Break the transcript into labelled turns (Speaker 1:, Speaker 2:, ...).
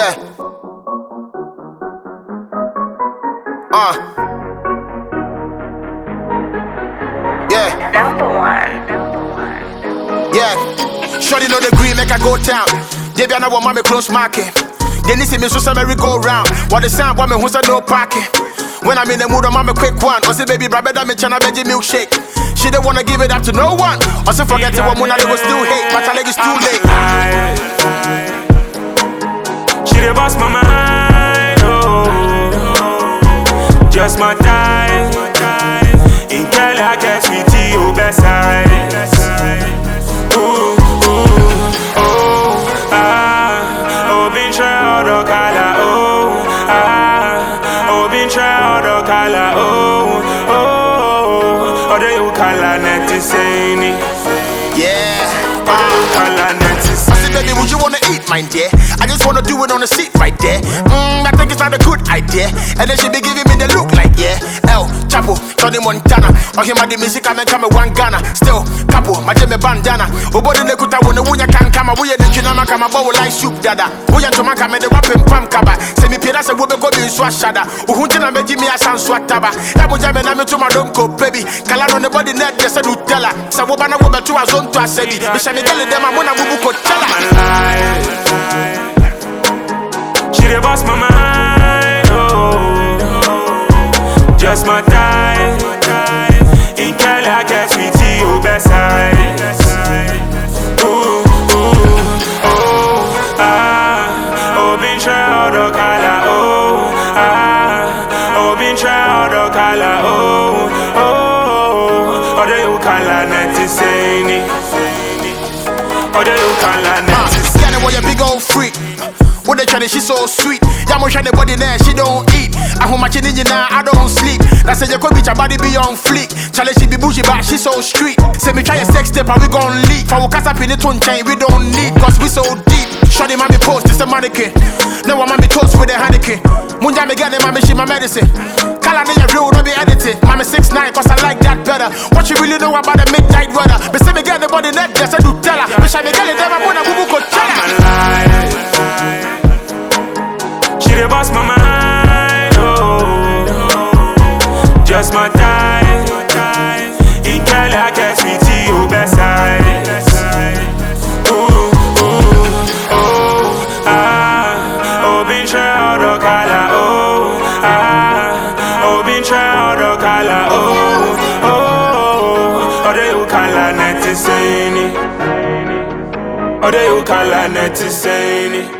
Speaker 1: Yeah. Uh. Yeah.
Speaker 2: Number one.
Speaker 1: Yeah. Shorty know the green make I go town. They be another mommy close market. They need see me so some merry go round. What the sound woman who said no parking. When I'm in the mood, I'm a quick one. I say, baby, brother, that me chana veggie milkshake. She don't wanna give it up to no one. I say, forget it, woman, I was still hate. But I think it's too late.
Speaker 3: She dey bust my mind, oh. Just my time. In Kelly, I get sweetie, oh, best side. Ooh, ooh, oh, ah. Oh, been try the color, oh, ah. Oh, been try the color, oh, oh. Oh, they you color, net.
Speaker 1: Yeah.
Speaker 3: Oh, color,
Speaker 1: baby, would you wanna eat mine, dear? I just wanna do it on the seat right there. A. And then she be giving me the look like, yeah. El Chapo, Tony Montana. Or him the music, I'm come one Ghana. Still, Capo, my Jimmy bandana. Obody ne kuta when the wunya can come, we the chinama come about like soup dada. We are to make the rapping pam kaba. Send me Pira say we be go be swashada. Uhuntina oh, me give me a san swataba. Jame na me to my donko, baby. Kalano ne body net, yes, I do tell her. Sa wobana wobe to a zone to a sedi. Bishani tell them I'm gonna bubu ko tell
Speaker 3: Just my time. In Kelly, I get sweetie, oh, best side. Oh, ah. Oh, been oh, ah. Oh, been oh, oh. Oh, you net insane. Oh, you
Speaker 1: boy, a big old freak. They try, she so sweet. Yeah, mo try the body there, she don't eat. I hold my chin in now, I don't sleep. That say you could bitch, her body be on fleek. Challenge she be bougie, but she so street. Say me try a sex step, and we gon' leak. For we cast up in the tone chain, we don't need, cause we so deep. Shorty mommy post, it's a mannequin. No one mommy toast with a handikin. Munja me get it, mommy, she my medicine. Kala nigga real, don't be edited. Mommy 6'9, cause I like that better. What you really know about the midnight weather? But say me get the body net, yes, I do tell her. But she me get it, them, I'm gonna
Speaker 3: Just my time. In Kelly, I get sweetie, oh, best side. Ooh, ooh, oh, ah. Oh, color, oh, ah. Oh, color, oh, oh. They you color net insane. Oh, they you color net insane.